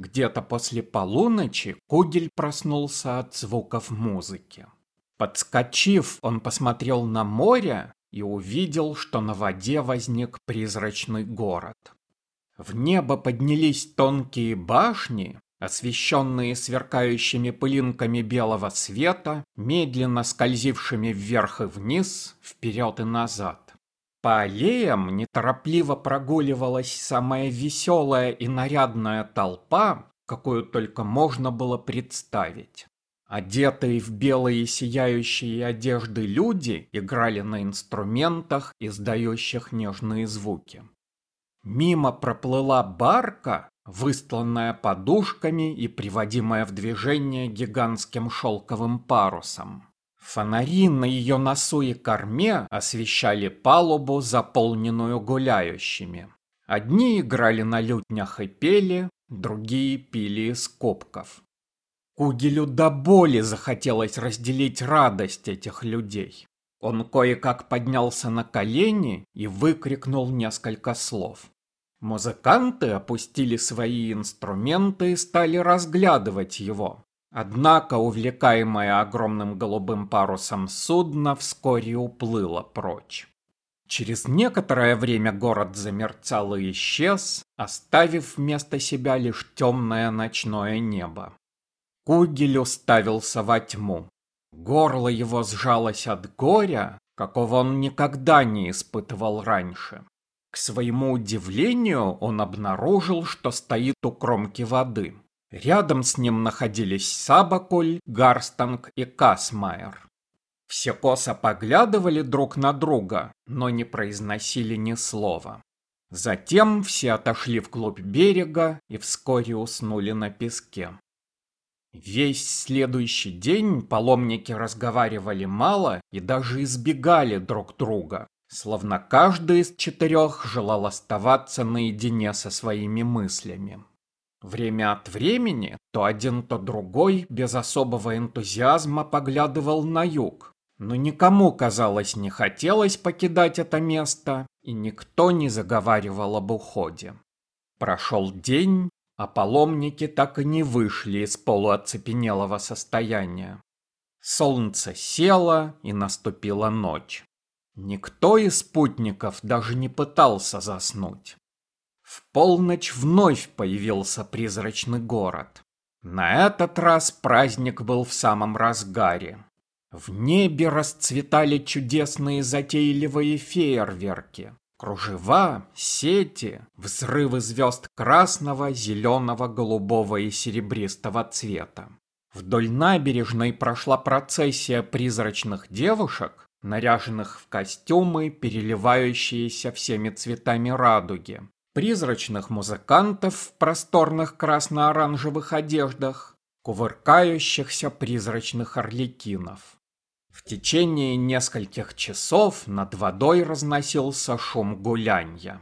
Где-то после полуночи Кугель проснулся от звуков музыки. Подскочив, он посмотрел на море и увидел, что на воде возник призрачный город. В небо поднялись тонкие башни, освещенные сверкающими пылинками белого света, медленно скользившими вверх и вниз, вперед и назад. По аллеям неторопливо прогуливалась самая веселая и нарядная толпа, какую только можно было представить. Одетые в белые сияющие одежды люди играли на инструментах, издающих нежные звуки. Мимо проплыла барка, выстланная подушками и приводимая в движение гигантским шелковым парусом. Фонари на ее носу и корме освещали палубу, заполненную гуляющими. Одни играли на лютнях и пели, другие пили из копков. Кугелю до боли захотелось разделить радость этих людей. Он кое-как поднялся на колени и выкрикнул несколько слов. Музыканты опустили свои инструменты и стали разглядывать его. Однако, увлекаемое огромным голубым парусом судно вскоре уплыло прочь. Через некоторое время город замерцал и исчез, оставив вместо себя лишь темное ночное небо. Кугель уставился во тьму. Горло его сжалось от горя, какого он никогда не испытывал раньше. К своему удивлению он обнаружил, что стоит у кромки воды. Рядом с ним находились Сабаколь, Гарстанг и Касмайер. Все косо поглядывали друг на друга, но не произносили ни слова. Затем все отошли вглубь берега и вскоре уснули на песке. Весь следующий день паломники разговаривали мало и даже избегали друг друга, словно каждый из четырех желал оставаться наедине со своими мыслями. Время от времени то один, то другой без особого энтузиазма поглядывал на юг, но никому, казалось, не хотелось покидать это место, и никто не заговаривал об уходе. Прошел день, а паломники так и не вышли из полуоцепенелого состояния. Солнце село, и наступила ночь. Никто из спутников даже не пытался заснуть. В полночь вновь появился призрачный город. На этот раз праздник был в самом разгаре. В небе расцветали чудесные затейливые фейерверки. Кружева, сети, взрывы звезд красного, зеленого, голубого и серебристого цвета. Вдоль набережной прошла процессия призрачных девушек, наряженных в костюмы, переливающиеся всеми цветами радуги, призрачных музыкантов в просторных красно-оранжевых одеждах, кувыркающихся призрачных орликинов. В течение нескольких часов над водой разносился шум гулянья.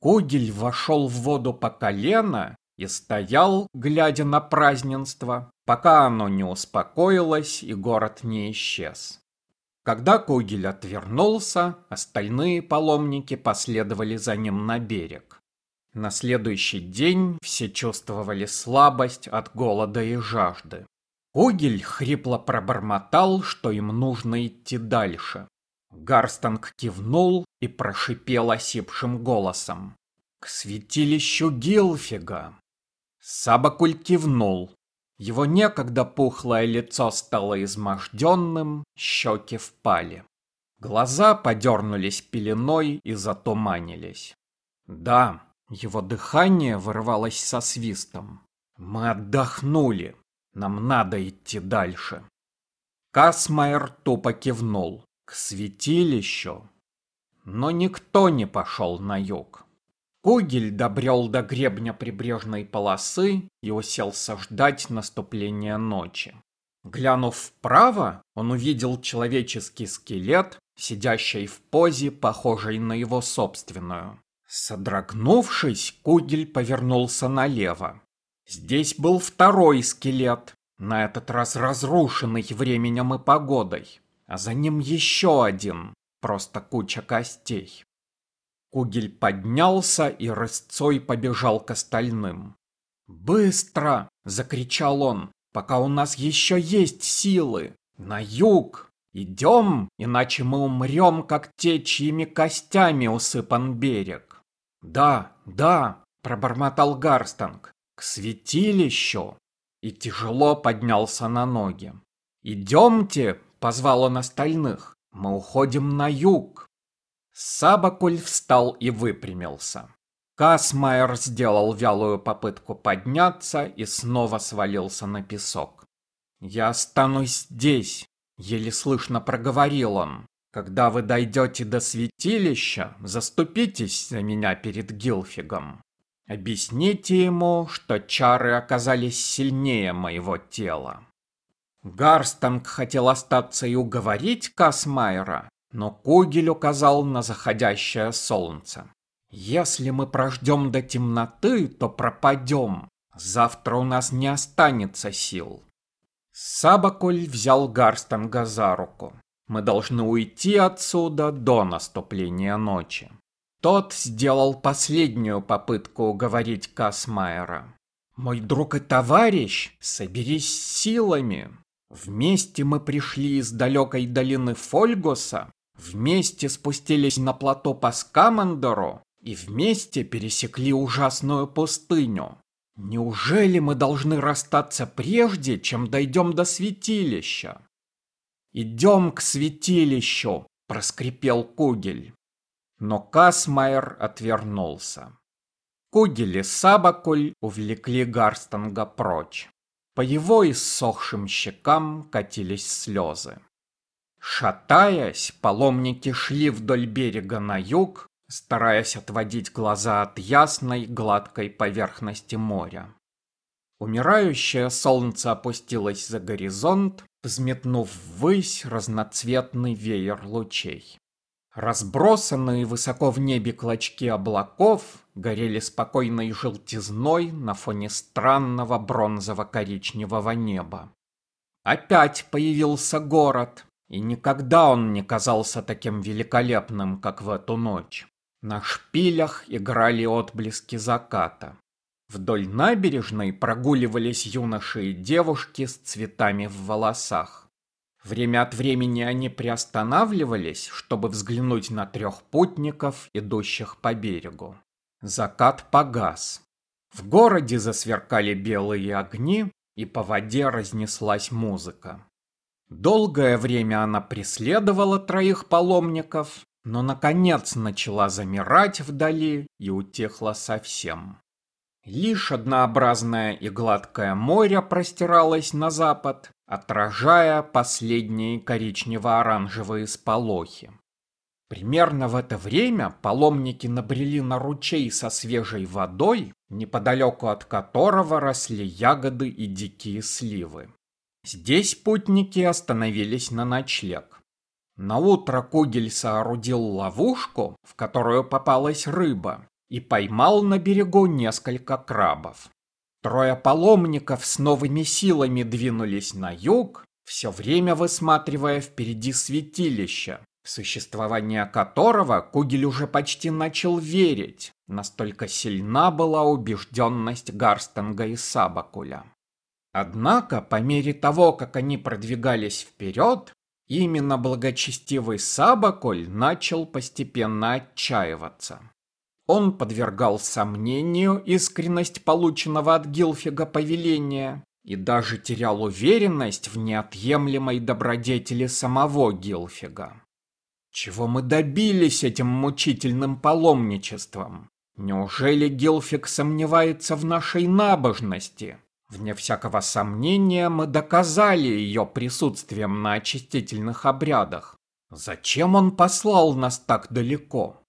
Кугель вошел в воду по колено и стоял, глядя на празднество, пока оно не успокоилось и город не исчез. Когда Кугель отвернулся, остальные паломники последовали за ним на берег. На следующий день все чувствовали слабость от голода и жажды. Огель хрипло пробормотал, что им нужно идти дальше. Гарстанг кивнул и прошипел осипшим голосом. «К святилищу Гилфига!» Сабакуль кивнул. Его некогда пухлое лицо стало изможденным, щеки впали. Глаза подернулись пеленой и затуманились. Да, его дыхание вырывалось со свистом. Мы отдохнули. Нам надо идти дальше. Касмайер тупо кивнул. К святилищу. Но никто не пошел на юг. Кугель добрел до гребня прибрежной полосы и уселся ждать наступления ночи. Глянув вправо, он увидел человеческий скелет, сидящий в позе, похожей на его собственную. Содрогнувшись, Кугель повернулся налево. Здесь был второй скелет, на этот раз разрушенный временем и погодой, а за ним еще один, просто куча костей. Кугель поднялся и рысцой побежал к остальным. «Быстро!» — закричал он, «пока у нас еще есть силы! На юг! Идем, иначе мы умрем, как те, чьими костями усыпан берег!» «Да, да!» — пробормотал Гарстанг. «К святилищу!» И тяжело поднялся на ноги. «Идемте!» — позвал он остальных. «Мы уходим на юг!» Сабакуль встал и выпрямился. Касмайер сделал вялую попытку подняться и снова свалился на песок. «Я останусь здесь», — еле слышно проговорил он. «Когда вы дойдете до святилища, заступитесь за меня перед Гилфигом. Объясните ему, что чары оказались сильнее моего тела». Гарстанг хотел остаться и уговорить Касмайера, но Кугель указал на заходящее солнце. Если мы прождем до темноты, то пропадем. Завтра у нас не останется сил. Сабаколь взял Гарстанга за руку. Мы должны уйти отсюда до наступления ночи. Тот сделал последнюю попытку уговорить Касмайера. «Мой друг и товарищ, соберись силами. Вместе мы пришли из далекой долины Фольгоса, вместе спустились на плато по Скамандеру, и вместе пересекли ужасную пустыню. Неужели мы должны расстаться прежде, чем дойдем до святилища? «Идем к святилищу!» – проскрипел Кугель. Но Касмайер отвернулся. Кугель и Сабакуль увлекли Гарстанга прочь. По его иссохшим щекам катились слезы. Шатаясь, паломники шли вдоль берега на юг, стараясь отводить глаза от ясной, гладкой поверхности моря. Умирающее солнце опустилось за горизонт, взметнув ввысь разноцветный веер лучей. Разбросанные высоко в небе клочки облаков горели спокойной желтизной на фоне странного бронзово-коричневого неба. Опять появился город, и никогда он не казался таким великолепным, как в эту ночь. На шпилях играли отблески заката. Вдоль набережной прогуливались юноши и девушки с цветами в волосах. Время от времени они приостанавливались, чтобы взглянуть на трех путников, идущих по берегу. Закат погас. В городе засверкали белые огни, и по воде разнеслась музыка. Долгое время она преследовала троих паломников, но, наконец, начала замирать вдали и утихла совсем. Лишь однообразное и гладкое море простиралось на запад, отражая последние коричнево-оранжевые сполохи. Примерно в это время паломники набрели на ручей со свежей водой, неподалеку от которого росли ягоды и дикие сливы. Здесь путники остановились на ночлег. На утро Кугель соорудил ловушку, в которую попалась рыба, и поймал на берегу несколько крабов. Трое паломников с новыми силами двинулись на юг, все время высматривая впереди святилище, существование которого Кугель уже почти начал верить, настолько сильна была убежденность Гарстенга и Сабакуля. Однако, по мере того, как они продвигались вперед, Именно благочестивый Сабаколь начал постепенно отчаиваться. Он подвергал сомнению искренность полученного от Гилфига повеления и даже терял уверенность в неотъемлемой добродетели самого Гилфига. Чего мы добились этим мучительным паломничеством? Неужели Гилфиг сомневается в нашей набожности? Вне всякого сомнения, мы доказали ее присутствием на очистительных обрядах. Зачем он послал нас так далеко?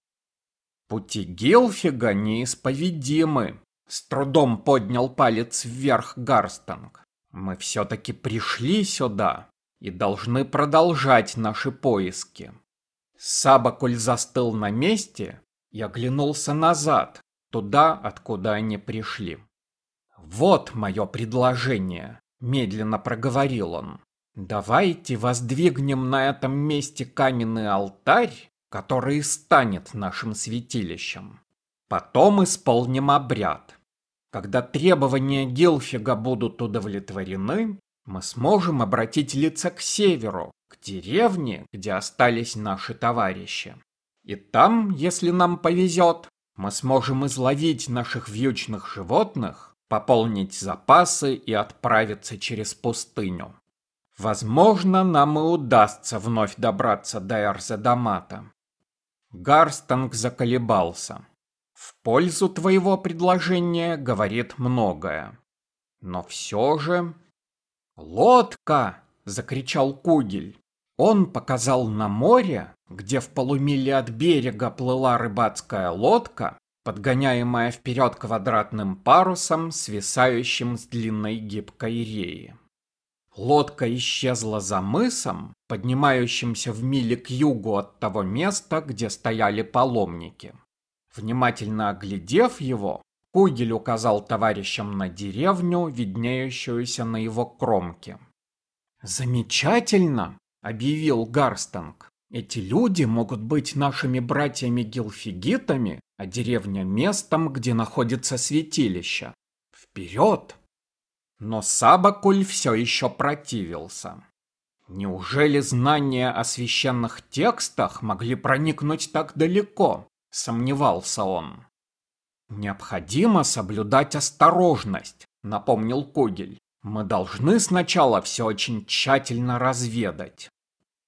Пути Гилфига неисповедимы. С трудом поднял палец вверх Гарстанг. Мы все-таки пришли сюда и должны продолжать наши поиски. Сабакуль застыл на месте и оглянулся назад, туда, откуда они пришли. «Вот мое предложение», — медленно проговорил он. «Давайте воздвигнем на этом месте каменный алтарь, который станет нашим святилищем. Потом исполним обряд. Когда требования Гилфига будут удовлетворены, мы сможем обратить лица к северу, к деревне, где остались наши товарищи. И там, если нам повезет, мы сможем изловить наших вьючных животных, пополнить запасы и отправиться через пустыню. Возможно, нам и удастся вновь добраться до Эрзедамата. Гарстанг заколебался. В пользу твоего предложения говорит многое. Но все же... «Лодка!» — закричал Кугель. Он показал на море, где в полумиле от берега плыла рыбацкая лодка, подгоняемая вперед квадратным парусом, свисающим с длинной гибкой реи. Лодка исчезла за мысом, поднимающимся в миле к югу от того места, где стояли паломники. Внимательно оглядев его, Кугель указал товарищам на деревню, виднеющуюся на его кромке. «Замечательно!» — объявил Гарстанг. «Эти люди могут быть нашими братьями-гилфигитами, а деревня — местом, где находится святилище. Вперед!» Но Сабакуль все еще противился. Неужели знания о священных текстах могли проникнуть так далеко? Сомневался он. Необходимо соблюдать осторожность, напомнил Когель. Мы должны сначала все очень тщательно разведать.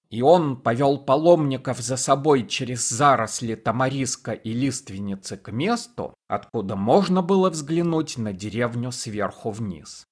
И он повел паломников за собой через заросли тамариска и лиственницы к месту, откуда можно было взглянуть на деревню сверху вниз.